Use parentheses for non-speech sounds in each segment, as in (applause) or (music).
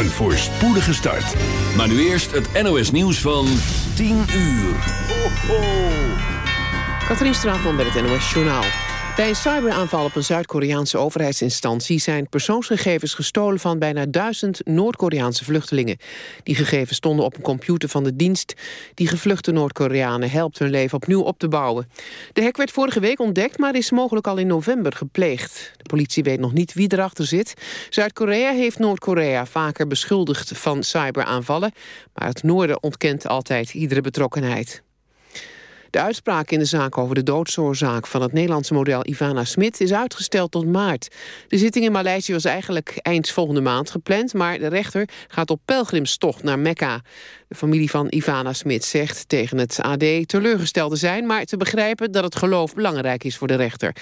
Een voorspoedige start. Maar nu eerst het NOS nieuws van 10 uur. Ho, ho. Katrien Straatman met het NOS Journaal. Bij een cyberaanval op een Zuid-Koreaanse overheidsinstantie... zijn persoonsgegevens gestolen van bijna duizend Noord-Koreaanse vluchtelingen. Die gegevens stonden op een computer van de dienst... die gevluchte Noord-Koreanen helpt hun leven opnieuw op te bouwen. De hack werd vorige week ontdekt, maar is mogelijk al in november gepleegd. De politie weet nog niet wie erachter zit. Zuid-Korea heeft Noord-Korea vaker beschuldigd van cyberaanvallen... maar het noorden ontkent altijd iedere betrokkenheid. De uitspraak in de zaak over de doodsoorzaak van het Nederlandse model Ivana Smit is uitgesteld tot maart. De zitting in Maleisië was eigenlijk eind volgende maand gepland, maar de rechter gaat op pelgrimstocht naar Mekka. De familie van Ivana Smit zegt tegen het AD teleurgesteld te zijn, maar te begrijpen dat het geloof belangrijk is voor de rechter.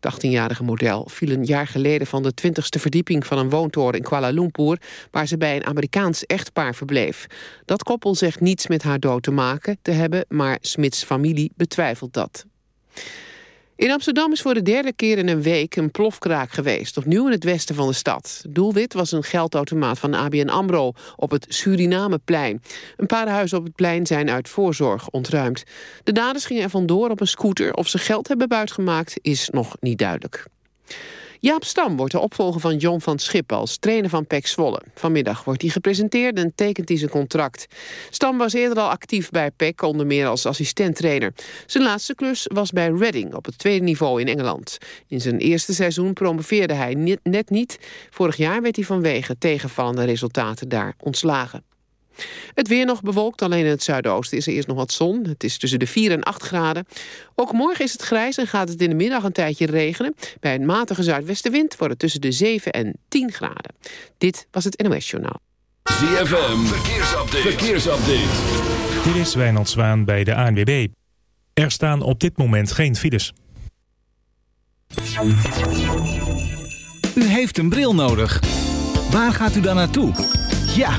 Het 18-jarige model viel een jaar geleden van de 20ste verdieping van een woontoren in Kuala Lumpur, waar ze bij een Amerikaans echtpaar verbleef. Dat koppel zegt niets met haar dood te maken te hebben, maar Smits familie betwijfelt dat. In Amsterdam is voor de derde keer in een week een plofkraak geweest. Opnieuw in het westen van de stad. Doelwit was een geldautomaat van ABN AMRO op het Surinameplein. Een paar huizen op het plein zijn uit voorzorg ontruimd. De daders gingen er vandoor op een scooter. Of ze geld hebben buitgemaakt is nog niet duidelijk. Jaap Stam wordt de opvolger van John van Schip als trainer van PEC Zwolle. Vanmiddag wordt hij gepresenteerd en tekent hij zijn contract. Stam was eerder al actief bij PEC, onder meer als assistenttrainer. Zijn laatste klus was bij Reading op het tweede niveau in Engeland. In zijn eerste seizoen promoveerde hij net niet. Vorig jaar werd hij vanwege tegenvallende resultaten daar ontslagen. Het weer nog bewolkt, alleen in het zuidoosten is er eerst nog wat zon. Het is tussen de 4 en 8 graden. Ook morgen is het grijs en gaat het in de middag een tijdje regenen. Bij een matige zuidwestenwind wordt het tussen de 7 en 10 graden. Dit was het NOS Journaal. ZFM, verkeersupdate. verkeersupdate. Dit is Wijnald Zwaan bij de ANWB. Er staan op dit moment geen files. U heeft een bril nodig. Waar gaat u dan naartoe? Ja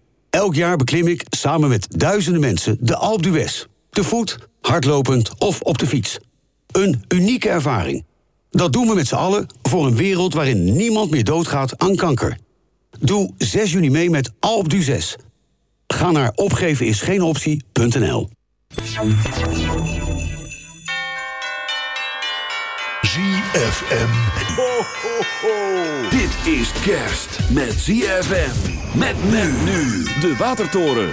Elk jaar beklim ik samen met duizenden mensen de Alpe. Te voet, hardlopend of op de fiets. Een unieke ervaring. Dat doen we met z'n allen voor een wereld waarin niemand meer doodgaat aan kanker. Doe 6 juni mee met Alp du 6. Ga naar opgevenisgeenoptie.nl ZFM. Ho, ho, ho. Dit is kerst met ZFM. Met men nu de Watertoren.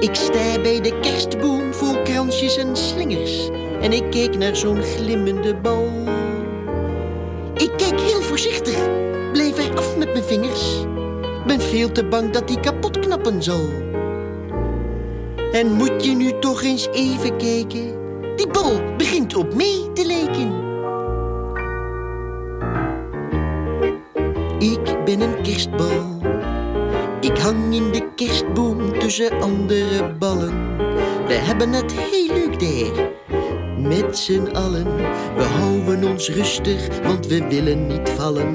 Ik sta bij de kerstboom vol kransjes en slingers. En ik keek naar zo'n glimmende bal. Ik keek heel voorzichtig, bleef er af met mijn vingers. Ben veel te bang dat die kapot knappen zal. En moet je nu toch eens even kijken? Die kerstbal begint op mee te lijken. Ik ben een kerstbal. Ik hang in de kerstboom tussen andere ballen. We hebben het heel leuk daar. Met z'n allen. We houden ons rustig, want we willen niet vallen.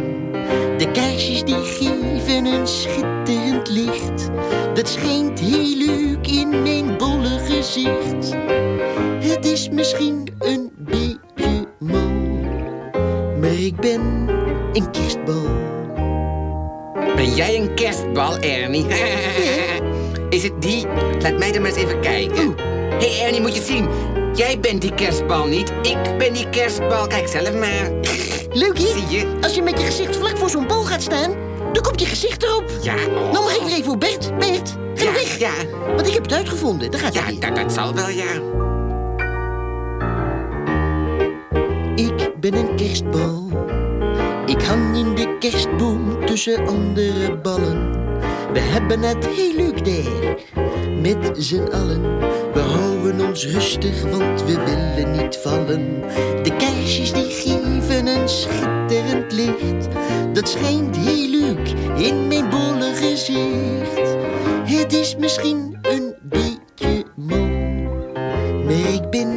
De kaarsjes die geven een schitterend licht. Dat schijnt heel leuk in mijn bolle gezicht. Het is misschien een beetje mal, maar ik ben een kerstbal. Ben jij een kerstbal, Ernie? (laughs) Is het die? Laat mij er maar eens even kijken. Hé hey Ernie, moet je zien. Jij bent die kerstbal niet. Ik ben die kerstbal. Kijk zelf maar. Leuk, hè? Zie je? Als je met je gezicht vlak voor zo'n bal gaat staan, dan komt je gezicht erop. Ja, oh. Nou mag ik even voor Bert. Bert, ga Ja, weg. ja. Want ik heb het uitgevonden. Dat gaat Ja, niet. dat, dat zal wel, ja. Ik ben een kerstbal. Ik hang in de kerstboom tussen andere ballen. We hebben het heel leuk daar. Met z'n allen. We houden ons rustig, want we willen niet vallen. De kaarsjes die geven een schitterend licht. Dat schijnt heel leuk in mijn bolle gezicht. Het is misschien een beetje mal. Maar ik ben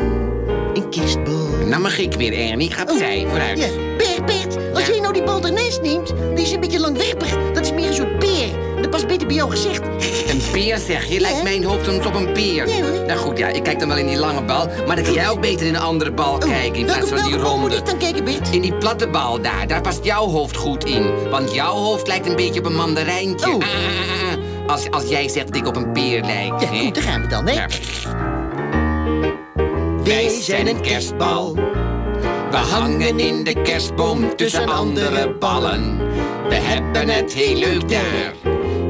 een kerstbal. Nou mag ik weer, Ernie. Ga opzij, vooruit. Ja, Bert, Bert, als Ja. jij nou die bal ernaast neemt, die is een beetje langwerpig. Beter bij jouw gezicht. Een peer zeg je? Lijkt mijn hoofd soms op een peer. Ja, hoor. Nou goed, ja, ik kijk dan wel in die lange bal. Maar dan kun jij ook beter in een andere bal kijken in plaats Oh, van die ronde. ik dan kijken, Bert? In die platte bal daar, daar past jouw hoofd goed in. Want jouw hoofd lijkt een beetje op een mandarijntje. Oh. Ah, ah, ah, ah. Als, als jij zegt dat ik op een peer lijk. Ja, hè? goed, daar gaan we dan, hè? Ja. Wij zijn een kerstbal. We hangen in de kerstboom tussen andere ballen. We hebben het heel leuk daar,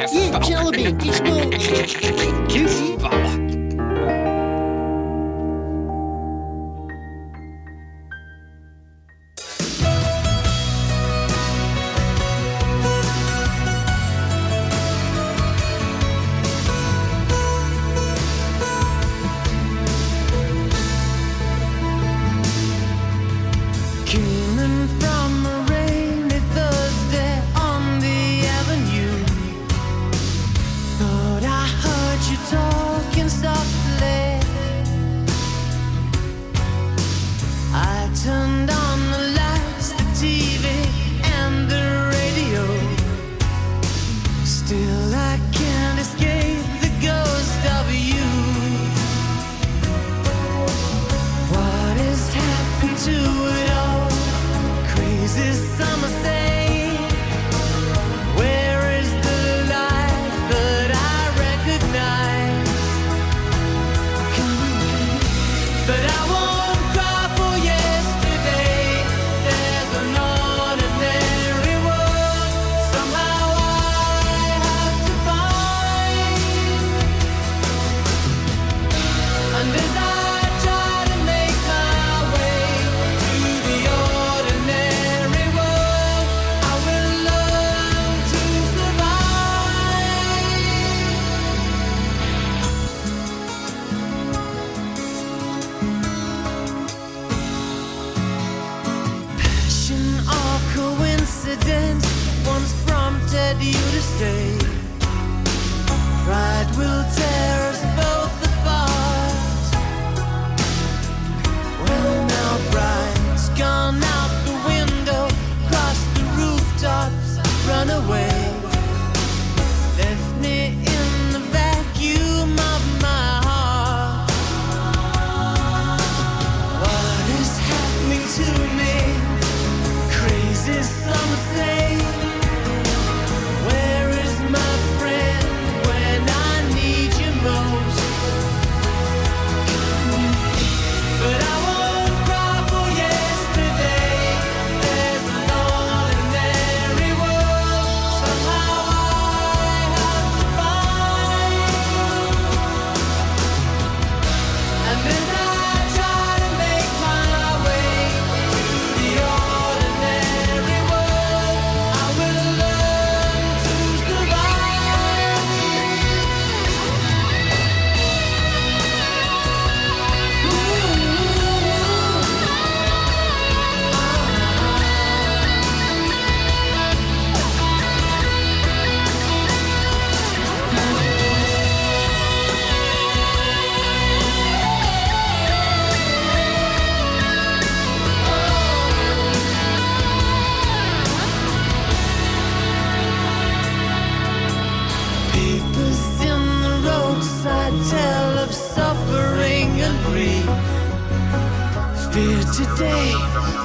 Ja, een Ja, kerstbal. we once prompted you to say. Pride will tear us both apart. Well, now bride's gone out the window, crossed the rooftops, run away.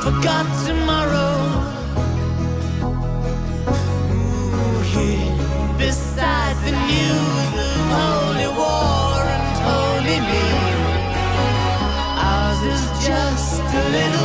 forgot tomorrow. Ooh, yeah. Beside the news of holy war and holy me, ours is just a little.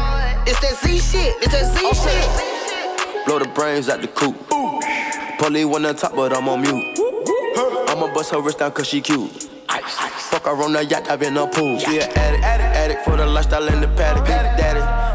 It's that Z shit, it's that Z shit. Blow the brains out the coop. Polly one on top, but I'm on mute. I'ma bust her wrist down cause she cute. Fuck her on the yacht, I've been a pool. She an addict, addict, addict for the lifestyle in the paddock. Big daddy,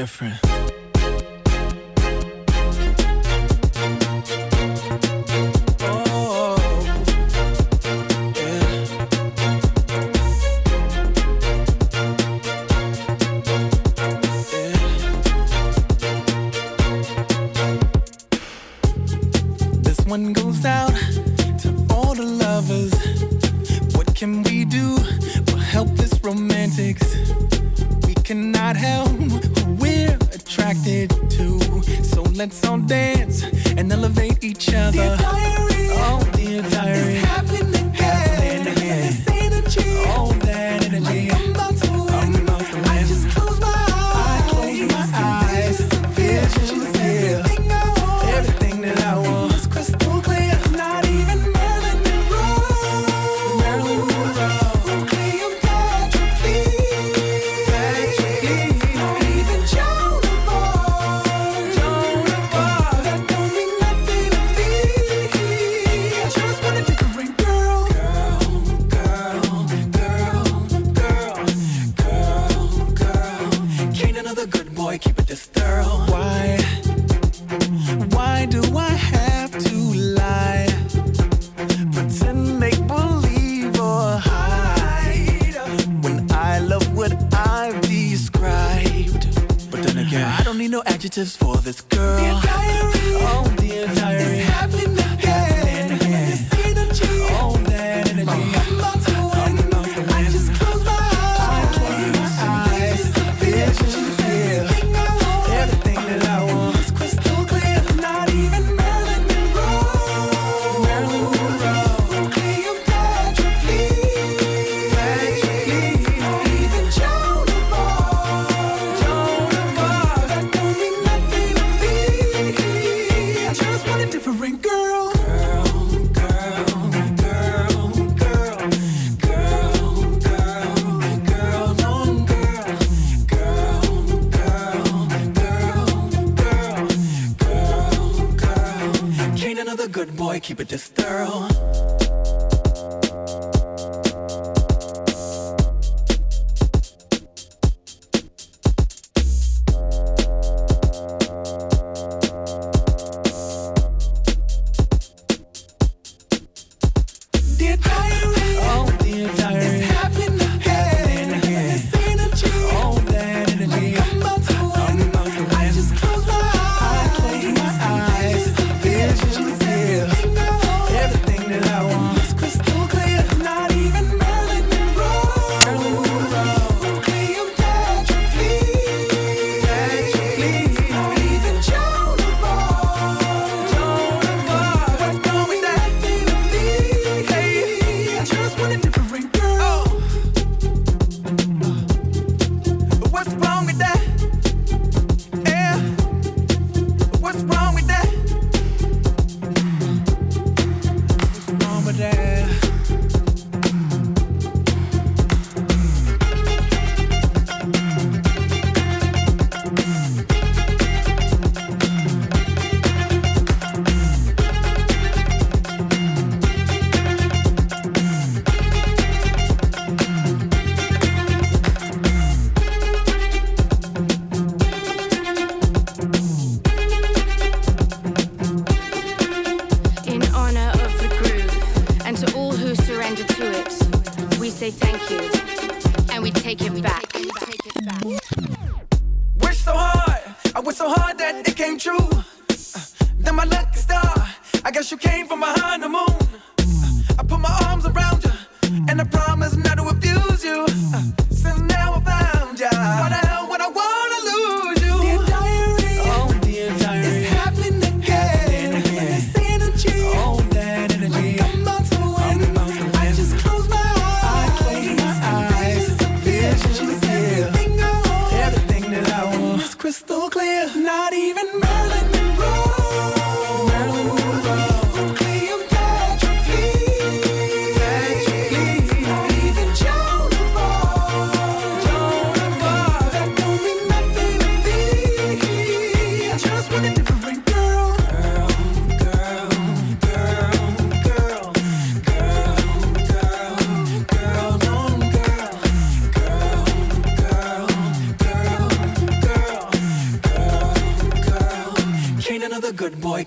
Different.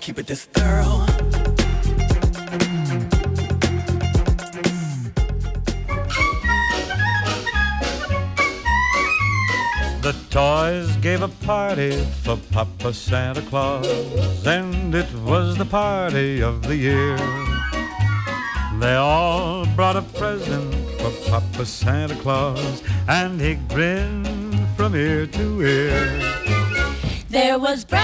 Keep it this thorough? The toys gave a party for Papa Santa Claus, and it was the party of the year. They all brought a present for Papa Santa Claus, and he grinned from ear to ear. There was brand new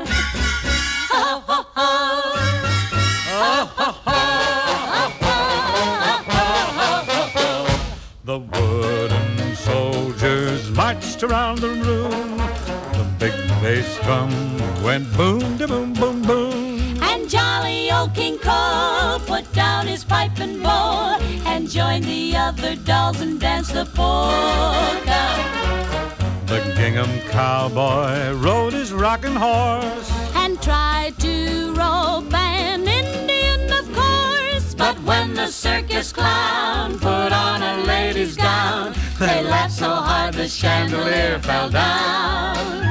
(laughs) drum went boom, da boom, boom, boom. And jolly old King Cole put down his pipe and bowl and joined the other dolls and danced the polka. The gingham cowboy rode his rocking horse. And tried to rope an Indian, of course. But when the circus clown put on a lady's gown, they laughed so hard the chandelier fell down.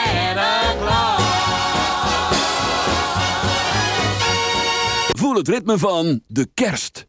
Voel het ritme van de kerst.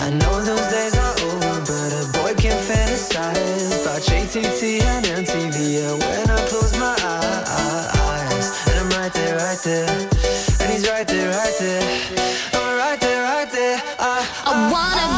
I know those days are over, but a boy can fantasize about JTT and MTV. Yeah, when I close my eyes, and I'm right there, right there, and he's right there, right there. I'm right there, right there. I wanna.